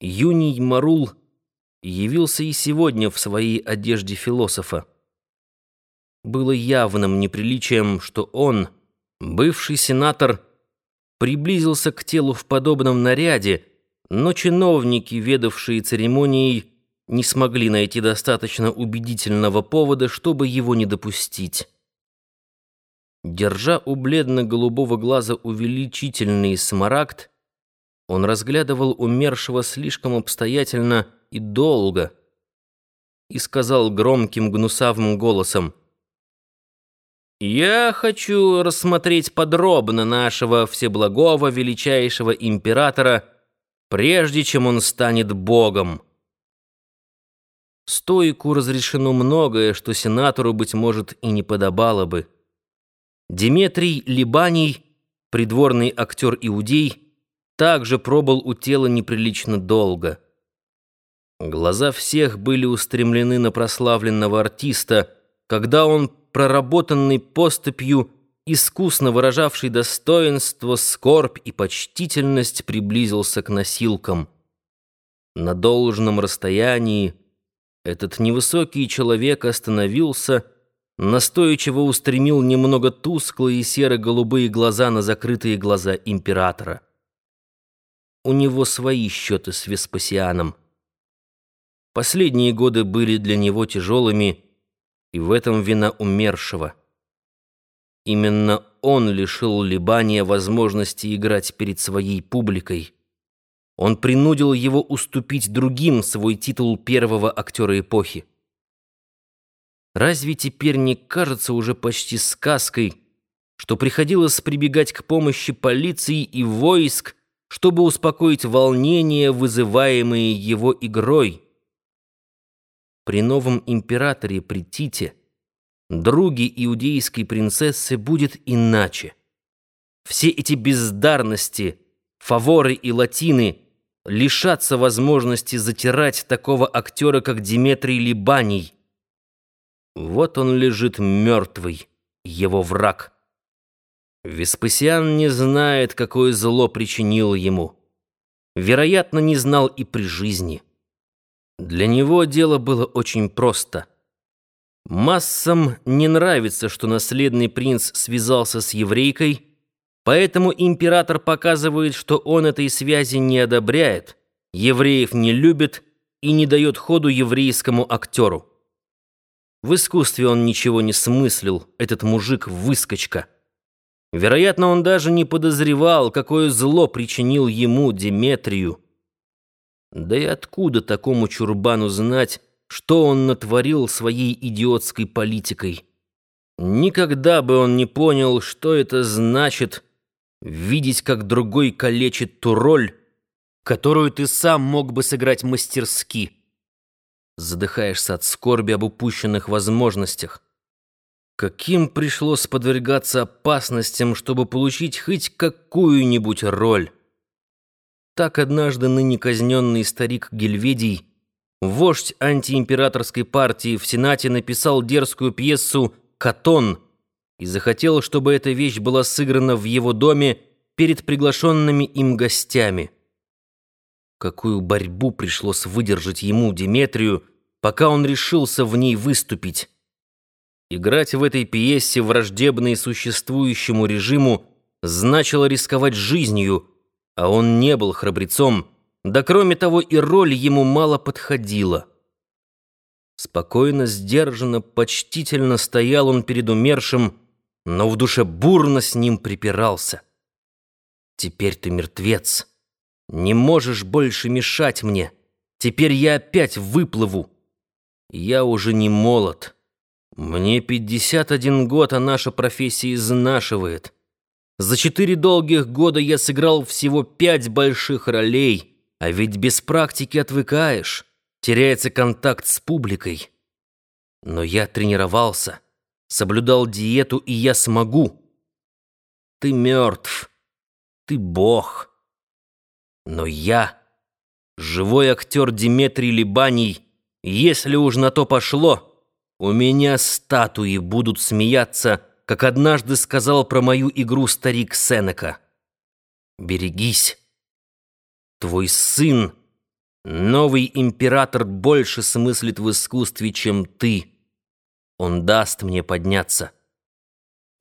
Юний Марул явился и сегодня в своей одежде философа. Было явным неприличием, что он, бывший сенатор, приблизился к телу в подобном наряде, но чиновники, ведавшие церемонией, не смогли найти достаточно убедительного повода, чтобы его не допустить. Держа у бледно-голубого глаза увеличительный смарагд, он разглядывал умершего слишком обстоятельно и долго и сказал громким гнусавым голосом «Я хочу рассмотреть подробно нашего всеблагого величайшего императора, прежде чем он станет богом». Стоику разрешено многое, что сенатору, быть может, и не подобало бы. Диметрий Либаний, придворный актер Иудей, также пробыл у тела неприлично долго. Глаза всех были устремлены на прославленного артиста, когда он, проработанный поступью, искусно выражавший достоинство, скорбь и почтительность, приблизился к носилкам. На должном расстоянии этот невысокий человек остановился, настойчиво устремил немного тусклые серо-голубые глаза на закрытые глаза императора. У него свои счеты с Веспасианом. Последние годы были для него тяжелыми, и в этом вина умершего. Именно он лишил Либания возможности играть перед своей публикой. Он принудил его уступить другим свой титул первого актера эпохи. Разве теперь не кажется уже почти сказкой, что приходилось прибегать к помощи полиции и войск, чтобы успокоить волнения, вызываемые его игрой. При новом императоре, при Тите, други иудейской принцессы будет иначе. Все эти бездарности, фаворы и латины лишатся возможности затирать такого актера, как Диметрий Либаний. Вот он лежит мертвый, его враг. Веспасиан не знает, какое зло причинил ему. Вероятно, не знал и при жизни. Для него дело было очень просто. Массам не нравится, что наследный принц связался с еврейкой, поэтому император показывает, что он этой связи не одобряет, евреев не любит и не дает ходу еврейскому актеру. В искусстве он ничего не смыслил, этот мужик-выскочка. Вероятно, он даже не подозревал, какое зло причинил ему Деметрию. Да и откуда такому чурбану знать, что он натворил своей идиотской политикой? Никогда бы он не понял, что это значит видеть, как другой калечит ту роль, которую ты сам мог бы сыграть мастерски. Задыхаешься от скорби об упущенных возможностях. Каким пришлось подвергаться опасностям, чтобы получить хоть какую-нибудь роль? Так однажды ныне казненный старик Гельведий, вождь антиимператорской партии в Сенате, написал дерзкую пьесу «Катон» и захотел, чтобы эта вещь была сыграна в его доме перед приглашенными им гостями. Какую борьбу пришлось выдержать ему, Деметрию, пока он решился в ней выступить. Играть в этой пьесе враждебной существующему режиму значило рисковать жизнью, а он не был храбрецом, да кроме того и роль ему мало подходила. Спокойно, сдержанно, почтительно стоял он перед умершим, но в душе бурно с ним припирался. «Теперь ты мертвец. Не можешь больше мешать мне. Теперь я опять выплыву. Я уже не молод». Мне 51 год, а наша профессия изнашивает. За четыре долгих года я сыграл всего пять больших ролей, а ведь без практики отвыкаешь, теряется контакт с публикой. Но я тренировался, соблюдал диету, и я смогу. Ты мертв, ты бог. Но я, живой актер Диметрий Либаний, если уж на то пошло... У меня статуи будут смеяться, как однажды сказал про мою игру старик Сенека. Берегись. Твой сын Новый император больше смыслит в искусстве, чем ты. Он даст мне подняться.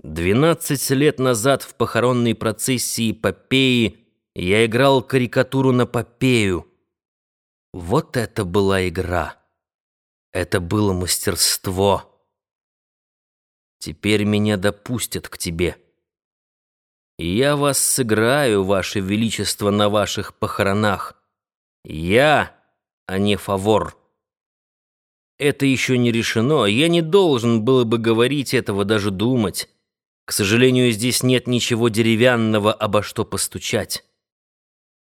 Двенадцать лет назад в похоронной процессии Попеи я играл карикатуру на Попею. Вот это была игра. Это было мастерство. Теперь меня допустят к тебе. Я вас сыграю, ваше величество, на ваших похоронах. Я, а не фавор. Это еще не решено. Я не должен был бы говорить этого, даже думать. К сожалению, здесь нет ничего деревянного, обо что постучать.